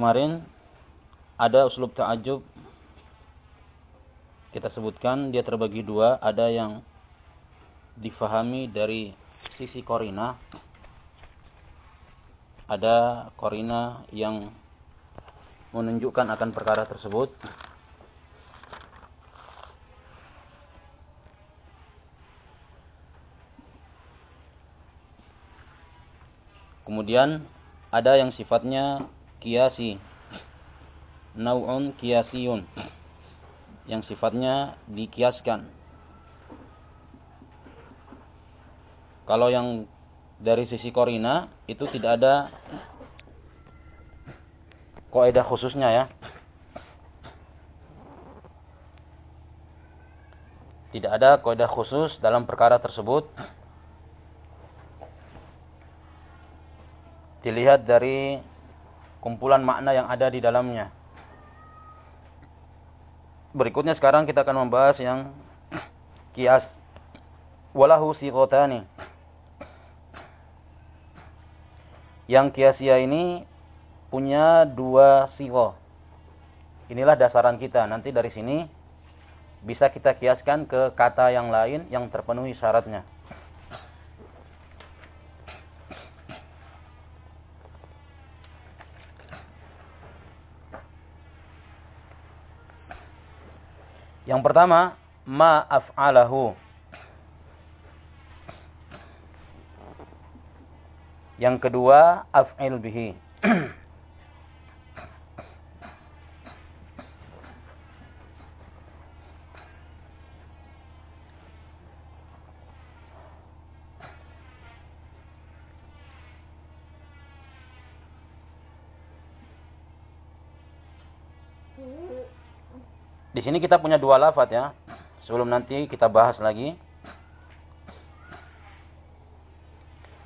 kemarin ada uslub ta'ajub kita sebutkan dia terbagi dua, ada yang difahami dari sisi korina, ada korina yang menunjukkan akan perkara tersebut. Kemudian ada yang sifatnya kiasi. Nau'un kiasiyun yang sifatnya dikiaskan. Kalau yang dari sisi korina itu tidak ada kaidah khususnya ya. Tidak ada kaidah khusus dalam perkara tersebut. Dilihat dari kumpulan makna yang ada di dalamnya. Berikutnya sekarang kita akan membahas yang kias. Walahu sighotani. Yang kiasia ini punya dua sigo. Inilah dasaran kita. Nanti dari sini bisa kita kiaskan ke kata yang lain yang terpenuhi syaratnya. Yang pertama, ma af'alahu. Yang kedua, af'il bihi. sini kita punya dua lafat ya. Sebelum nanti kita bahas lagi.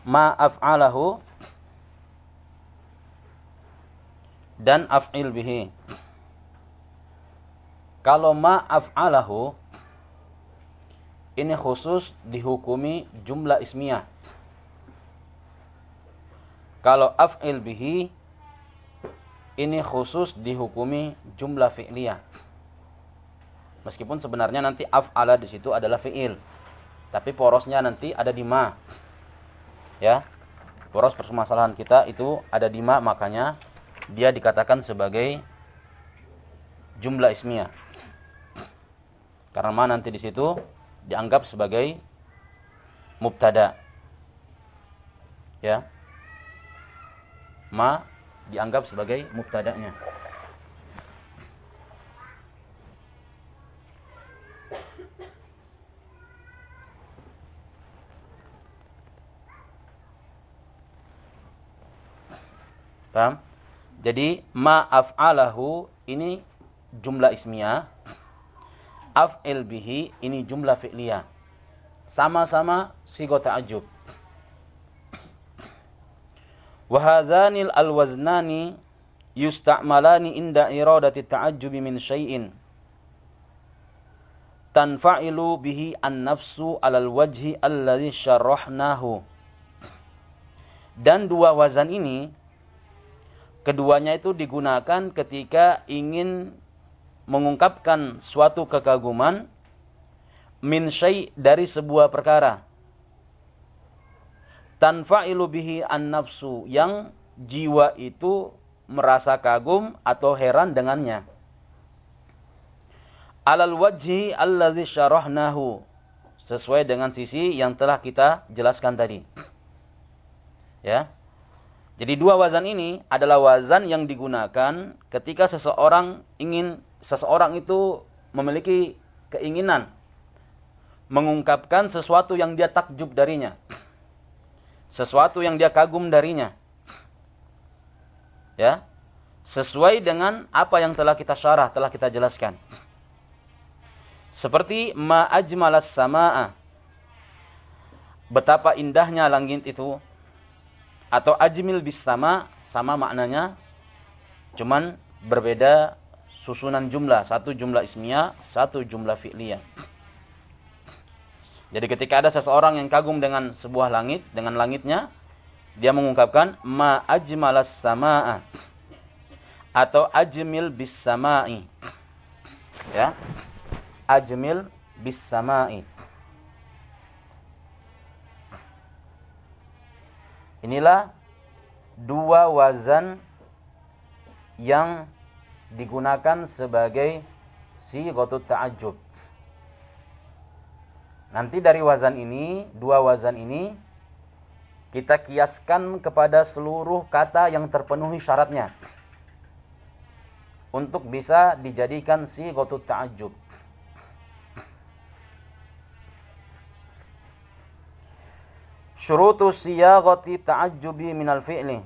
Ma af'alahu dan af'il bihi. Kalau ma af'alahu ini khusus dihukumi jumlah ismiyah. Kalau af'il bihi ini khusus dihukumi jumlah fi'liyah. Meskipun sebenarnya nanti af'ala di situ adalah fi'il. Tapi porosnya nanti ada di ma. Ya. Poros permasalahan kita itu ada di ma makanya dia dikatakan sebagai jumlah ismiyah. Karena ma nanti di situ dianggap sebagai mubtada. Ya. Ma dianggap sebagai mubtadanya. Paham? Jadi ma af'alahu ini jumlah ismiyah. Af'il bihi ini jumlah fi'liyah. Sama-sama sigo ta'ajub. Wahadhanil alwaznani yusta'malani inda iradati ta'ajjubi min syai'in. Tanfa'ilu bihi an-nafsu alal wajhi alladhi syarrahnahu. Dan dua wazan ini Keduanya itu digunakan ketika ingin mengungkapkan suatu kekaguman min syai dari sebuah perkara. Tanfa'ilu bihi an-nafsu yang jiwa itu merasa kagum atau heran dengannya. Alal wajhi allazi syarahnahu. Sesuai dengan sisi yang telah kita jelaskan tadi. Ya. Jadi dua wazan ini adalah wazan yang digunakan ketika seseorang ingin seseorang itu memiliki keinginan mengungkapkan sesuatu yang dia takjub darinya. Sesuatu yang dia kagum darinya. Ya. Sesuai dengan apa yang telah kita syarah, telah kita jelaskan. Seperti ma ajmalas samaa. Betapa indahnya langit itu atau ajmil bis sama sama maknanya cuman berbeda susunan jumlah satu jumlah ismiyah satu jumlah fi'liyah jadi ketika ada seseorang yang kagum dengan sebuah langit dengan langitnya dia mengungkapkan ma ajmalas samaa atau ajmil bis sama'i. Ya. Ajmil bis sama'i. Inilah dua wazan yang digunakan sebagai si gotut ta'ajub. Nanti dari wazan ini, dua wazan ini, kita kiaskan kepada seluruh kata yang terpenuhi syaratnya. Untuk bisa dijadikan si gotut Syurutu siyagati ta'ajjubi minal fi'li.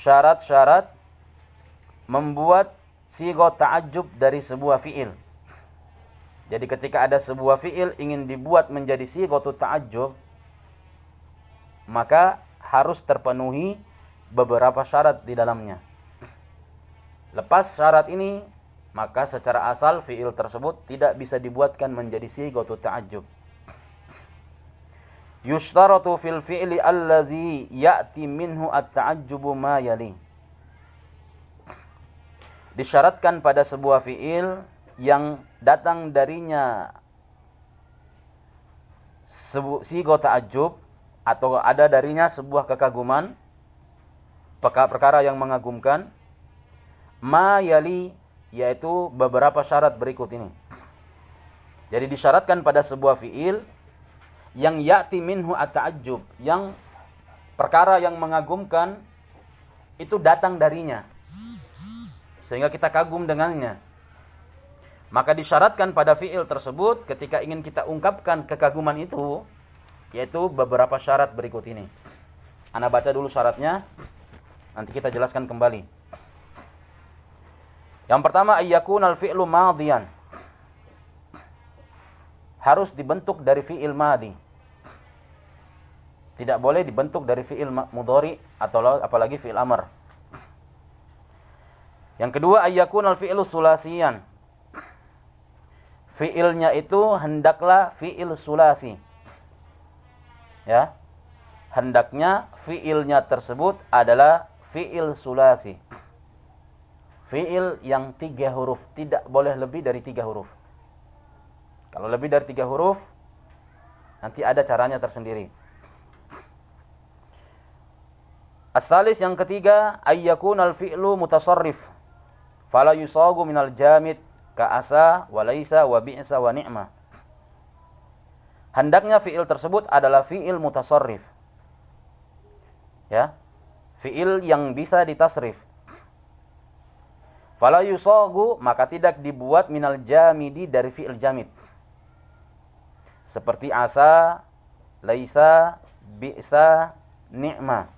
Syarat-syarat membuat sigot ta'ajub dari sebuah fi'il. Jadi ketika ada sebuah fi'il ingin dibuat menjadi sigotu ta'ajub, maka harus terpenuhi beberapa syarat di dalamnya. Lepas syarat ini, maka secara asal fi'il tersebut tidak bisa dibuatkan menjadi sigotu ta'ajub. Yushtaratu fil fi'li allazi ya'ti minhu at-ta'ajjubu ma yali. Disyaratkan pada sebuah fi'il yang datang darinya sigo ta'ajub atau ada darinya sebuah kekaguman perkara yang mengagumkan ma yali yaitu beberapa syarat berikut ini. Jadi disyaratkan pada sebuah fiil yang ya'ti minhu at-ta'ajjub, yang perkara yang mengagumkan itu datang darinya. Sehingga kita kagum dengannya. Maka disyaratkan pada fiil tersebut ketika ingin kita ungkapkan kekaguman itu yaitu beberapa syarat berikut ini. Anda baca dulu syaratnya, nanti kita jelaskan kembali. Yang pertama al fi'lu madhiyan. Harus dibentuk dari fi'il madhi. Tidak boleh dibentuk dari fi'il mudhari atau apalagi fi'il amr. Yang kedua al fi'lu sulasiyan fiilnya itu hendaklah fiil sulasi. Ya. Hendaknya fiilnya tersebut adalah fiil sulasi. Fiil yang tiga huruf. Tidak boleh lebih dari tiga huruf. Kalau lebih dari tiga huruf, nanti ada caranya tersendiri. Asalis yang ketiga, ayyakun al-fi'lu mutasarrif. Fala yusagu minal jamid ka'asa, walaisa, wabi'sa, wa ni'ma. Hendaknya fi'il tersebut adalah fi'il mutasarrif. Ya. Fi'il yang bisa ditasrif. Fala yusagu, maka tidak dibuat minal jamidi dari fi'il jamid. Seperti asa, laisa, bi'sa, ni'ma.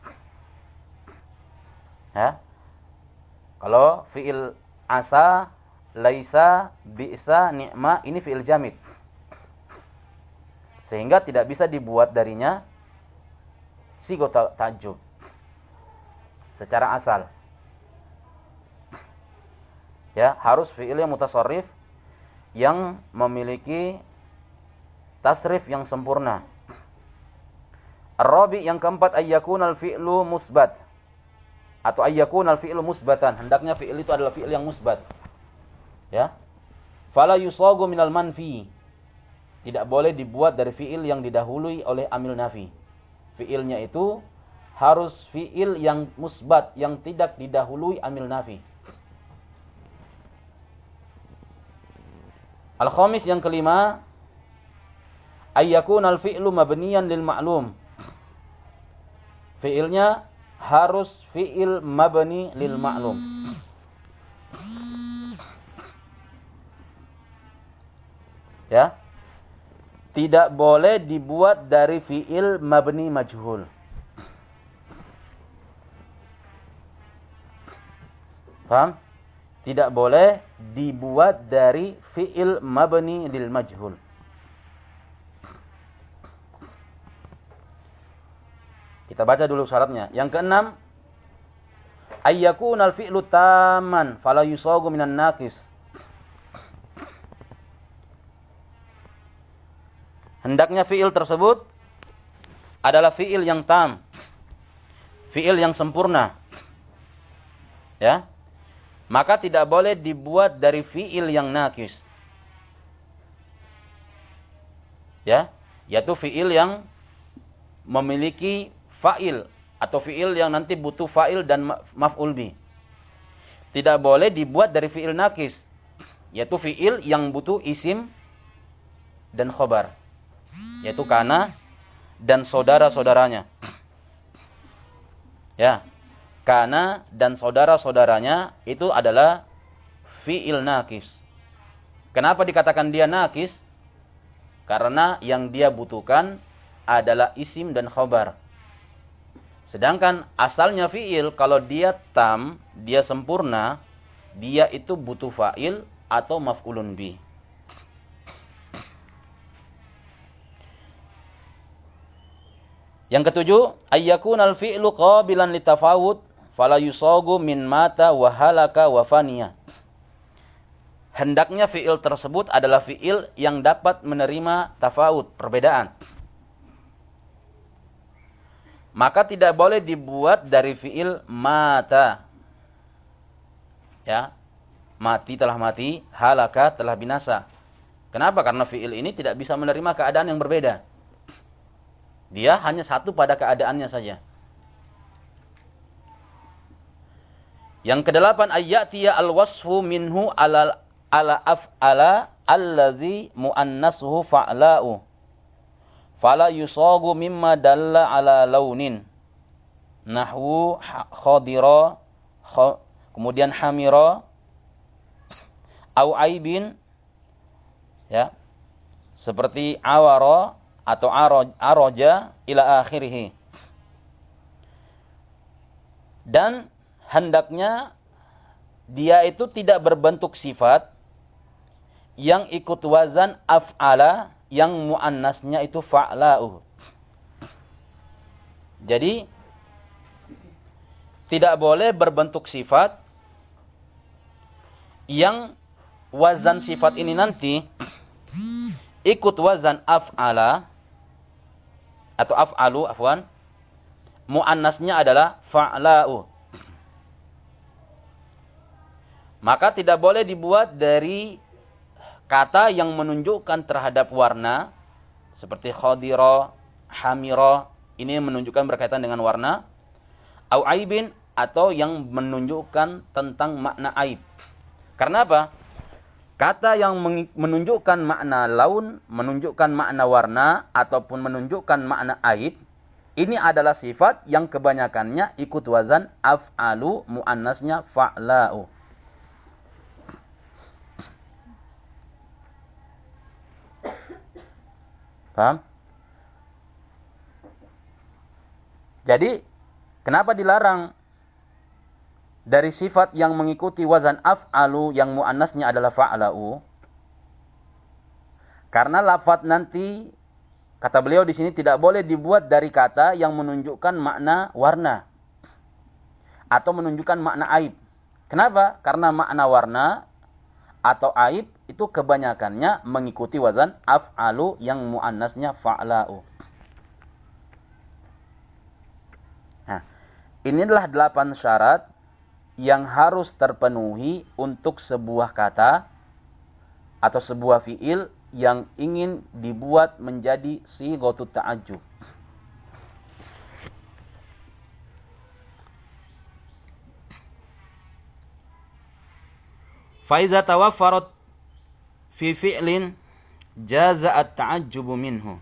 Ya. Kalau fi'il asa laisa, bi'sa, ni'ma ini fi'il jamid. Sehingga tidak bisa dibuat darinya sigo tajub. Secara asal. Ya, harus fi'il yang mutasarrif yang memiliki tasrif yang sempurna. Ar-rabi yang keempat ayyakun al-fi'lu musbat. Atau ayyakun al-fi'lu musbatan. Hendaknya fi'il itu adalah fi'il yang musbat. Ya. Fala yusagu minal manfi. Tidak boleh dibuat dari fiil yang didahului oleh amil nafi. Fiilnya itu harus fiil yang musbat, yang tidak didahului amil nafi. Al-khamis yang kelima, ayyakun al-fi'lu mabniyan lil ma'lum. Fiilnya harus fiil mabni lil ma'lum. Ya. Tidak boleh dibuat dari fiil mabni majhul. Paham? Tidak boleh dibuat dari fiil mabni lil majhul. Kita baca dulu syaratnya. Yang keenam, ayyakun al-fi'lu taman fala yusagu minan naqis. Hendaknya fiil tersebut adalah fiil yang tam. Fiil yang sempurna. Ya. Maka tidak boleh dibuat dari fiil yang nakis. Ya, yaitu fiil yang memiliki fa'il atau fiil yang nanti butuh fa'il dan maf'ul bi. Tidak boleh dibuat dari fiil nakis, yaitu fiil yang butuh isim dan khobar, yaitu kana dan saudara-saudaranya. Ya, kana dan saudara-saudaranya itu adalah fiil nakis. Kenapa dikatakan dia nakis? Karena yang dia butuhkan adalah isim dan khobar. Sedangkan asalnya fiil kalau dia tam, dia sempurna, dia itu butuh fa'il atau maf'ulun bi. Yang ketujuh, ayyakun al-fi'lu qabilan litafawud fala yusagu min mata wa halaka wa faniya. Hendaknya fi'il tersebut adalah fi'il yang dapat menerima tafawud, perbedaan maka tidak boleh dibuat dari fiil mata. Ya. Mati telah mati, halaka telah binasa. Kenapa? Karena fiil ini tidak bisa menerima keadaan yang berbeda. Dia hanya satu pada keadaannya saja. Yang kedelapan ayyatiya al-wasfu minhu ala ala af'ala allazi muannasuhu fa'la'u fala yusagu mimma dalla ala launin. Nahwu khadira kemudian hamira au aibin ya seperti awara atau aroja ila akhirih. Dan hendaknya dia itu tidak berbentuk sifat yang ikut wazan af'ala yang muannasnya itu fa'la'u. Jadi tidak boleh berbentuk sifat yang wazan sifat ini nanti ikut wazan af'ala atau af'alu afwan muannasnya adalah fa'la'u. Maka tidak boleh dibuat dari kata yang menunjukkan terhadap warna seperti khadira, hamira, ini menunjukkan berkaitan dengan warna. Au aibin atau yang menunjukkan tentang makna aib. Karena apa? Kata yang menunjukkan makna laun, menunjukkan makna warna, ataupun menunjukkan makna aib, ini adalah sifat yang kebanyakannya ikut wazan af'alu muannasnya fa'la'u. Paham? Jadi, kenapa dilarang dari sifat yang mengikuti wazan af'alu yang mu'annasnya adalah fa'la'u? Karena lafat nanti, kata beliau di sini tidak boleh dibuat dari kata yang menunjukkan makna warna. Atau menunjukkan makna aib. Kenapa? Karena makna warna atau aib itu kebanyakannya mengikuti wazan af'alu yang muannasnya fa'la'u. Nah, inilah delapan syarat yang harus terpenuhi untuk sebuah kata atau sebuah fiil yang ingin dibuat menjadi si gotu ta'ajub. Faiza tawaffarat fi fi'lin jaza at-ta'ajjubu minhu.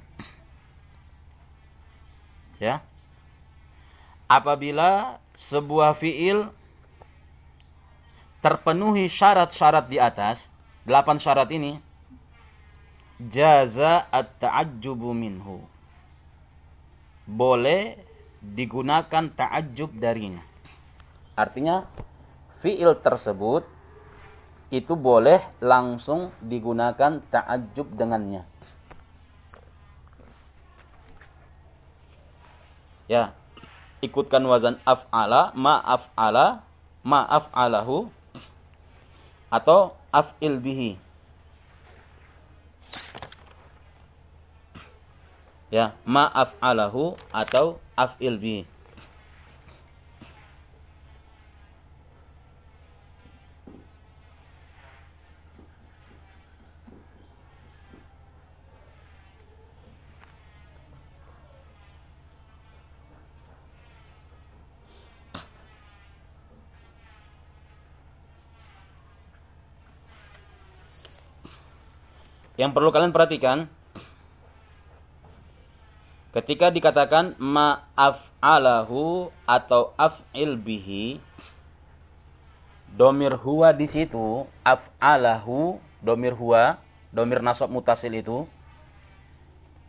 Ya. Apabila sebuah fi'il terpenuhi syarat-syarat di atas, delapan syarat ini, jaza at-ta'ajjubu minhu. Boleh digunakan ta'ajjub darinya. Artinya, fi'il tersebut itu boleh langsung digunakan ta'ajub dengannya. Ya, ikutkan wazan af'ala, ma af'ala, ma af'alahu, atau af'il bihi. Ya, ma af'alahu atau af'il bihi. Yang perlu kalian perhatikan ketika dikatakan ma'af'alahu atau af'il bihi domir huwa di situ af'alahu domir huwa domir nasab mutasil itu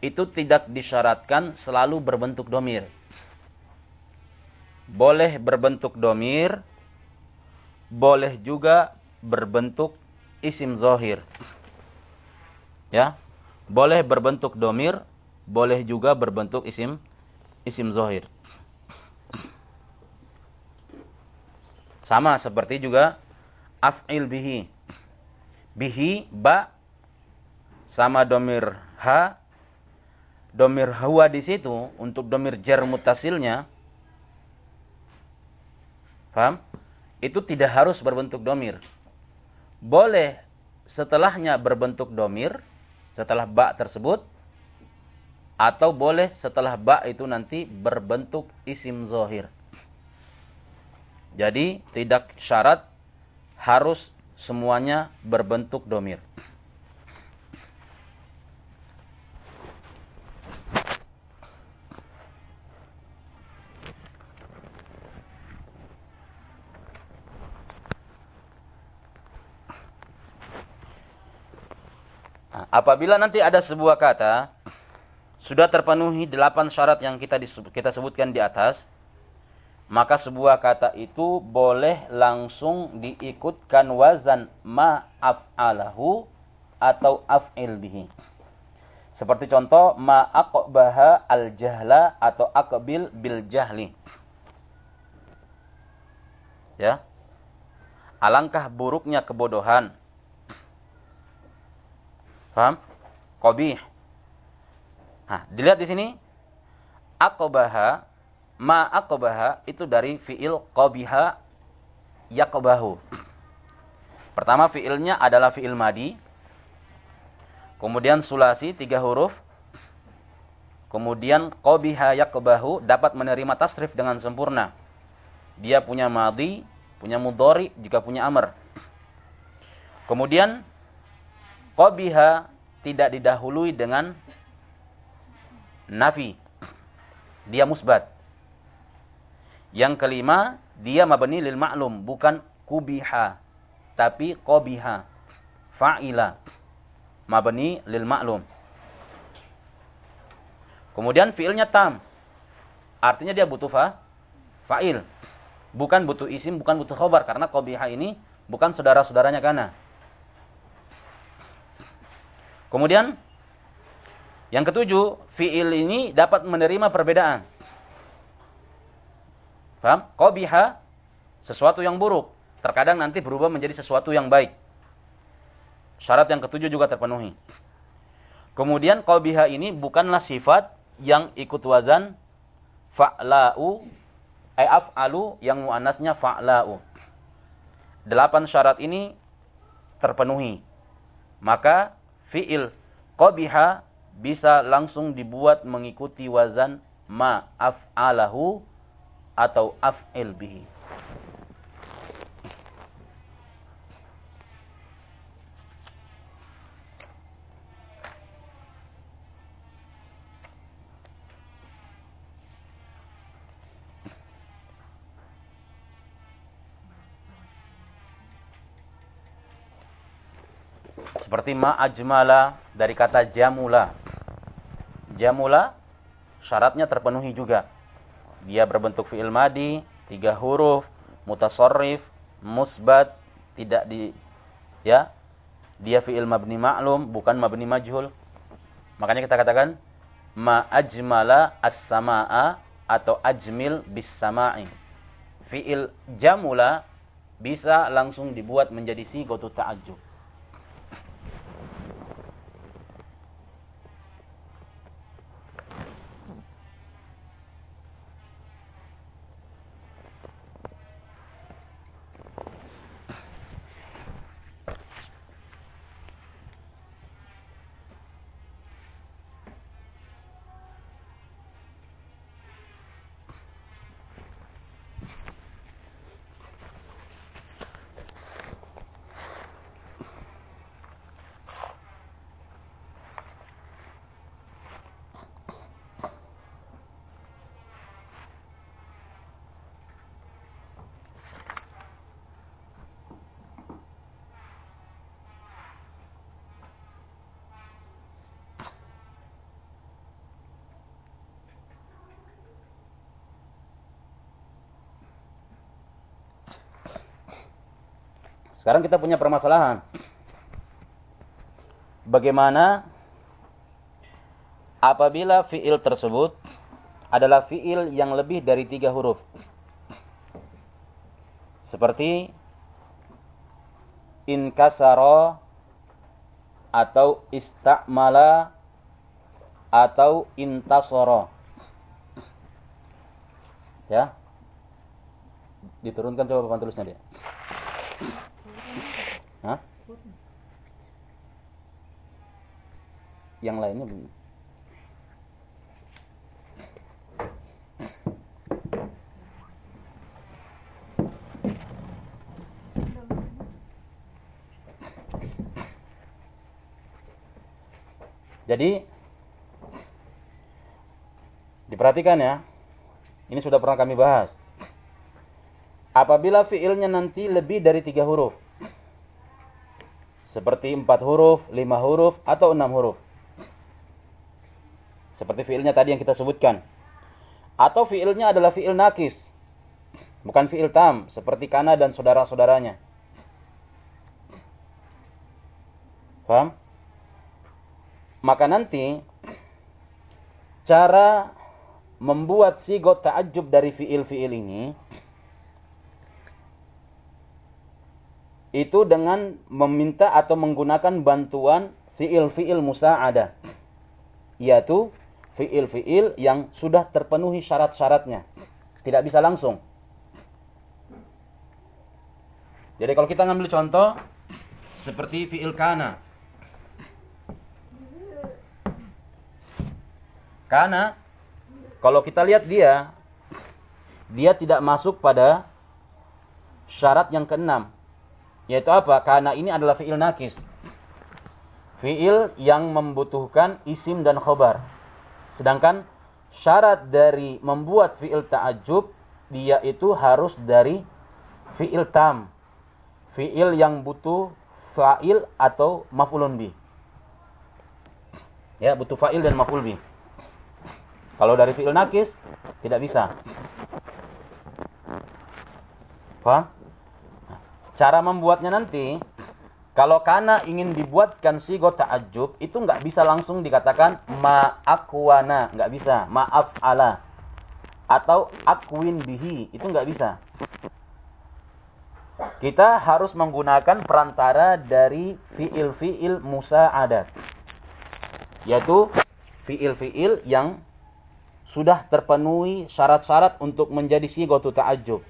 itu tidak disyaratkan selalu berbentuk domir. Boleh berbentuk domir boleh juga berbentuk isim zohir Ya. Boleh berbentuk domir, boleh juga berbentuk isim isim zohir. Sama seperti juga af'il bihi. Bihi ba sama domir ha. Domir huwa di situ untuk domir jar mutasilnya. Paham? Itu tidak harus berbentuk domir. Boleh setelahnya berbentuk domir setelah ba tersebut atau boleh setelah ba itu nanti berbentuk isim zohir. Jadi tidak syarat harus semuanya berbentuk domir. Apabila nanti ada sebuah kata sudah terpenuhi delapan syarat yang kita kita sebutkan di atas, maka sebuah kata itu boleh langsung diikutkan wazan ma'af'alahu atau af'il bihi. Seperti contoh ma'aqbaha al-jahla atau aqbil bil jahli. Ya. Alangkah buruknya kebodohan Paham? Qabih. Nah, dilihat di sini aqbaha ma aqbaha itu dari fiil qabiha yaqbahu. Pertama fiilnya adalah fiil madi. Kemudian sulasi tiga huruf. Kemudian qabiha yaqbahu dapat menerima tasrif dengan sempurna. Dia punya madi, punya mudhari, juga punya amr. Kemudian Qabiha tidak didahului dengan nafi. Dia musbat. Yang kelima, dia mabni lil ma'lum, bukan kubiha, tapi qabiha. Fa'ila. Mabni lil ma'lum. Kemudian fiilnya tam. Artinya dia butuh fa, fa'il. Bukan butuh isim, bukan butuh khobar. Karena qabiha ini bukan saudara-saudaranya kana. Kemudian yang ketujuh, fiil ini dapat menerima perbedaan. Paham? Qabiha sesuatu yang buruk, terkadang nanti berubah menjadi sesuatu yang baik. Syarat yang ketujuh juga terpenuhi. Kemudian qabiha ini bukanlah sifat yang ikut wazan fa'la'u ay af'alu yang muannasnya fa'la'u. Delapan syarat ini terpenuhi. Maka fiil qabiha bisa langsung dibuat mengikuti wazan ma af'alahu atau af'il bihi. Seperti ma'ajmala dari kata jamula. Jamula syaratnya terpenuhi juga. Dia berbentuk fi'il madi, tiga huruf, mutasorrif, musbat, tidak di ya. Dia fi'il mabni ma'lum, bukan mabni majhul. Makanya kita katakan ma'ajmala as-sama'a atau ajmil bis sama'i. Fi'il jamula bisa langsung dibuat menjadi sigotu ta'ajjub. Sekarang kita punya permasalahan. Bagaimana apabila fiil tersebut adalah fiil yang lebih dari tiga huruf. Seperti inkasaro atau istakmala atau intasoro. Ya. Diturunkan coba papan tulisnya dia. Hah? Yang lainnya belum. Jadi diperhatikan ya. Ini sudah pernah kami bahas. Apabila fiilnya nanti lebih dari tiga huruf. Seperti empat huruf, lima huruf, atau enam huruf. Seperti fiilnya tadi yang kita sebutkan. Atau fiilnya adalah fiil nakis. Bukan fiil tam. Seperti kana dan saudara-saudaranya. Paham? Maka nanti cara membuat sigot ta'ajub dari fiil-fiil ini itu dengan meminta atau menggunakan bantuan fiil-fiil musa'ada yaitu fiil-fiil yang sudah terpenuhi syarat-syaratnya. Tidak bisa langsung. Jadi kalau kita ngambil contoh seperti fiil kana. Karena kalau kita lihat dia, dia tidak masuk pada syarat yang keenam. Yaitu apa? Karena ini adalah fi'il nakis. Fi'il yang membutuhkan isim dan khobar. Sedangkan syarat dari membuat fi'il ta'ajub, dia itu harus dari fi'il tam. Fi'il yang butuh fa'il atau maf'ulun bi. Ya, butuh fa'il dan maf'ul bi. Kalau dari fi'il nakis tidak bisa. Paham? Cara membuatnya nanti kalau kana ingin dibuatkan sigo ta'ajub itu nggak bisa langsung dikatakan ma'akwana, nggak bisa. Maaf ala atau akwin bihi, itu nggak bisa. Kita harus menggunakan perantara dari fiil-fiil musa'adat. Yaitu fiil-fiil yang sudah terpenuhi syarat-syarat untuk menjadi sigotu ta'ajub.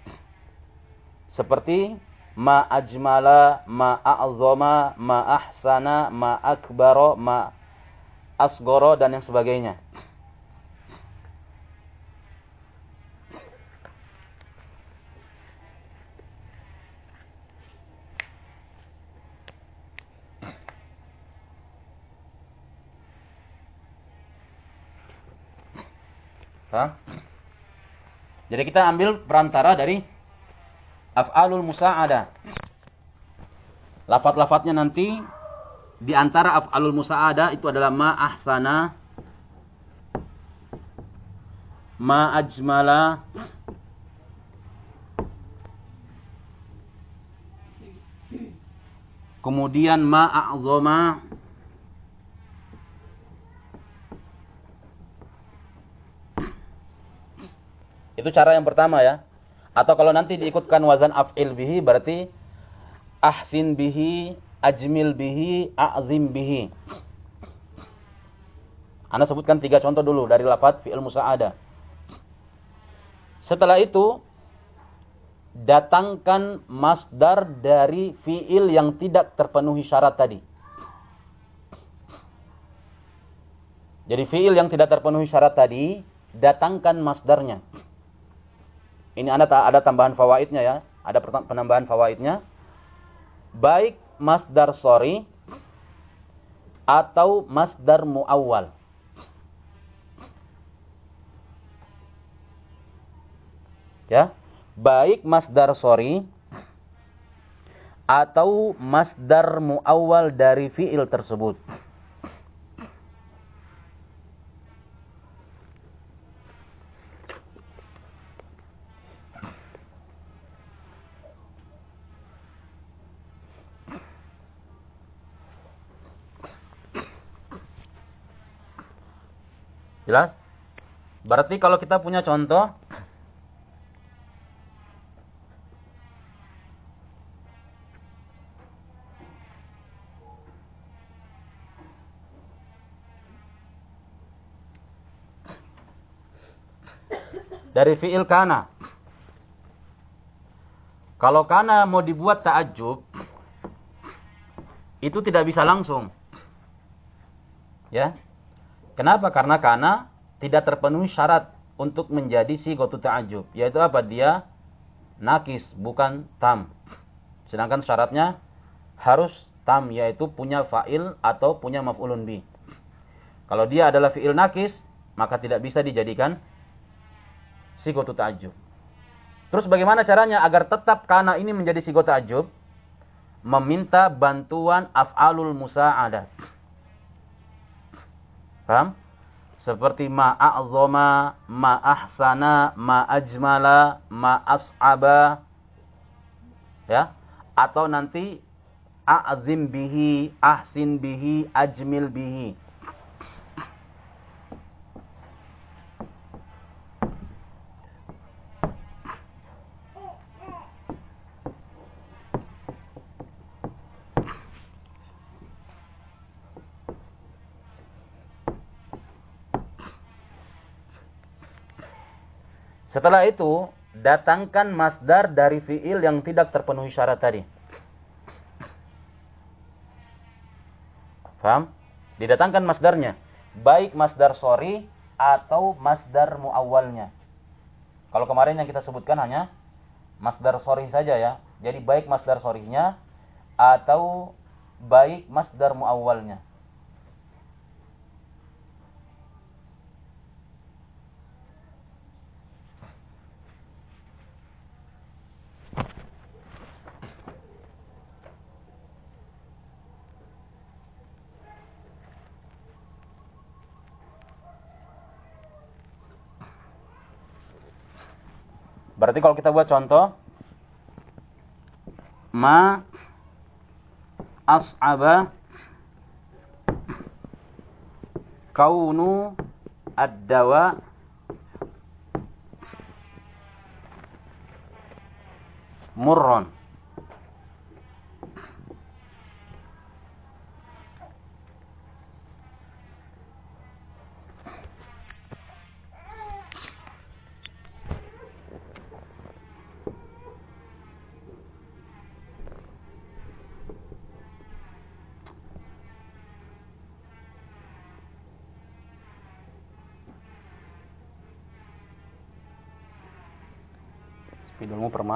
Seperti ma ajmala, ma a'zama, ma ahsana, ma akbaro, ma asgoro dan yang sebagainya. Hah? Jadi kita ambil perantara dari af'alul musa'ada. Lafat-lafatnya nanti di antara af'alul musa'ada itu adalah ma ahsana, ma ajmala, kemudian ma a'zama, Itu cara yang pertama ya. Atau kalau nanti diikutkan wazan af'il bihi berarti ahsin bihi, ajmil bihi, a'zim bihi. Anda sebutkan tiga contoh dulu dari lafaz fi'il musa'ada. Setelah itu datangkan masdar dari fi'il yang tidak terpenuhi syarat tadi. Jadi fi'il yang tidak terpenuhi syarat tadi, datangkan masdarnya. Ini ada ada tambahan fawaidnya ya. Ada penambahan fawaidnya. Baik masdar sorry atau masdar muawwal. Ya, baik masdar sorry atau masdar muawwal dari fiil tersebut. Jelas? Berarti kalau kita punya contoh dari fiil kana. Kalau kana mau dibuat ta'ajub, itu tidak bisa langsung. Ya. Kenapa? Karena kana tidak terpenuhi syarat untuk menjadi si gotu ta'ajub. Yaitu apa? Dia nakis, bukan tam. Sedangkan syaratnya harus tam, yaitu punya fa'il atau punya maf'ulun bi. Kalau dia adalah fi'il nakis, maka tidak bisa dijadikan sigotu ta'ajub. Terus bagaimana caranya agar tetap kana ini menjadi sigotu ta'ajub? Meminta bantuan af'alul musa'adat. Paham? Seperti ma'a'zoma, ma'ahsana, ma'ajmala, ma'as'aba. Ya. Atau nanti a'zim bihi, ahsin bihi, ajmil bihi. Setelah itu, datangkan masdar dari fiil yang tidak terpenuhi syarat tadi. Faham? Didatangkan masdarnya. Baik masdar sorry atau masdar muawalnya. Kalau kemarin yang kita sebutkan hanya masdar sorry saja ya. Jadi baik masdar sorrynya atau baik masdar muawalnya. Berarti kalau kita buat contoh ma as'aba kaunu ad-dawa. Murron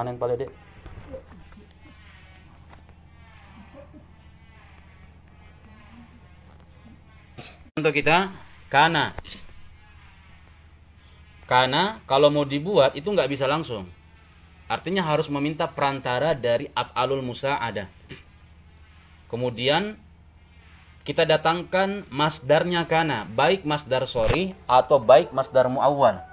Pada dek. Untuk kita, karena karena kalau mau dibuat itu nggak bisa langsung. Artinya harus meminta perantara dari af'alul ada. Kemudian kita datangkan masdarnya kana, baik masdar sorry atau baik masdar muawwal.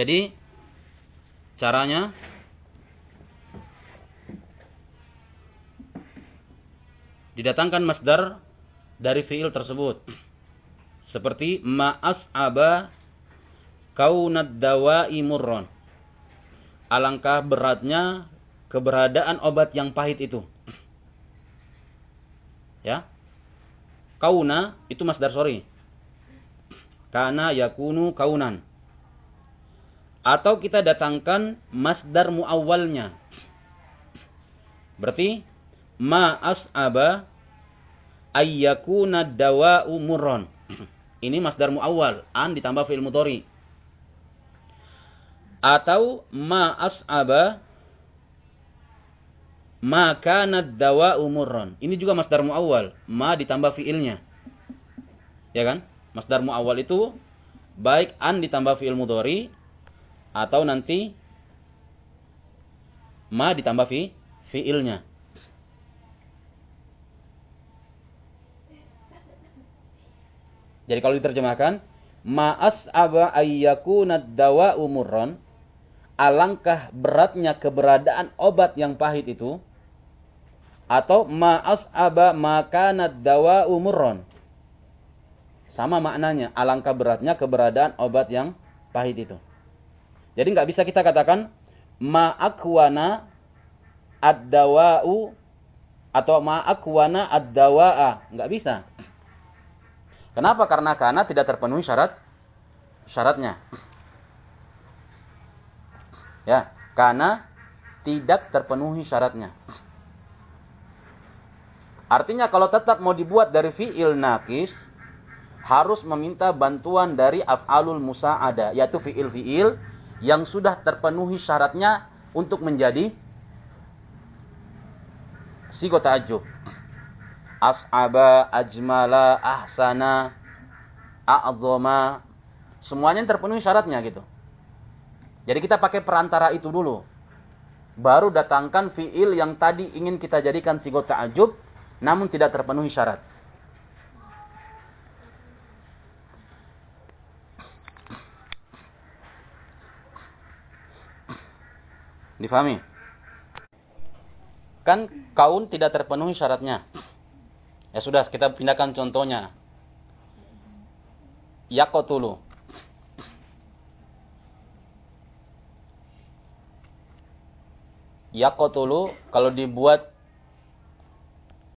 Jadi caranya didatangkan masdar dari fiil tersebut. Seperti ma'as aba kaunad dawa'i murron. Alangkah beratnya keberadaan obat yang pahit itu. Ya. Kauna itu masdar sorry. Kana yakunu kaunan atau kita datangkan masdar muawwalnya Berarti ma as'aba ayyakuna dawa'u murron. Ini masdar muawwal, an ditambah fi'il mudhari. Atau ma as'aba ma kana dawa'u murron. Ini juga masdar muawwal, ma ditambah fi'ilnya. Ya kan? Masdar muawwal itu baik an ditambah fi'il mudhari atau nanti ma ditambah fi fi'ilnya. Jadi kalau diterjemahkan, ma'as aba ayyakuna dawa umurron, alangkah beratnya keberadaan obat yang pahit itu, atau ma'as aba makana dawa umurron. Sama maknanya, alangkah beratnya keberadaan obat yang pahit itu. Jadi nggak bisa kita katakan ma'akwana ad-dawa'u atau ma'akwana ad-dawa'a. Nggak bisa. Kenapa? Karena karena tidak terpenuhi syarat syaratnya. Ya, karena tidak terpenuhi syaratnya. Artinya kalau tetap mau dibuat dari fi'il nakis, harus meminta bantuan dari af'alul musa'ada, yaitu fi'il-fi'il yang sudah terpenuhi syaratnya untuk menjadi sigo ta'ajub as'aba, ajmala, ahsana, a'zoma. Semuanya terpenuhi syaratnya gitu. Jadi kita pakai perantara itu dulu. Baru datangkan fiil yang tadi ingin kita jadikan sigot ta'ajub, namun tidak terpenuhi syarat. Difahami? Kan kaun tidak terpenuhi syaratnya. Ya sudah, kita pindahkan contohnya. Yakotulu. Yakotulu kalau dibuat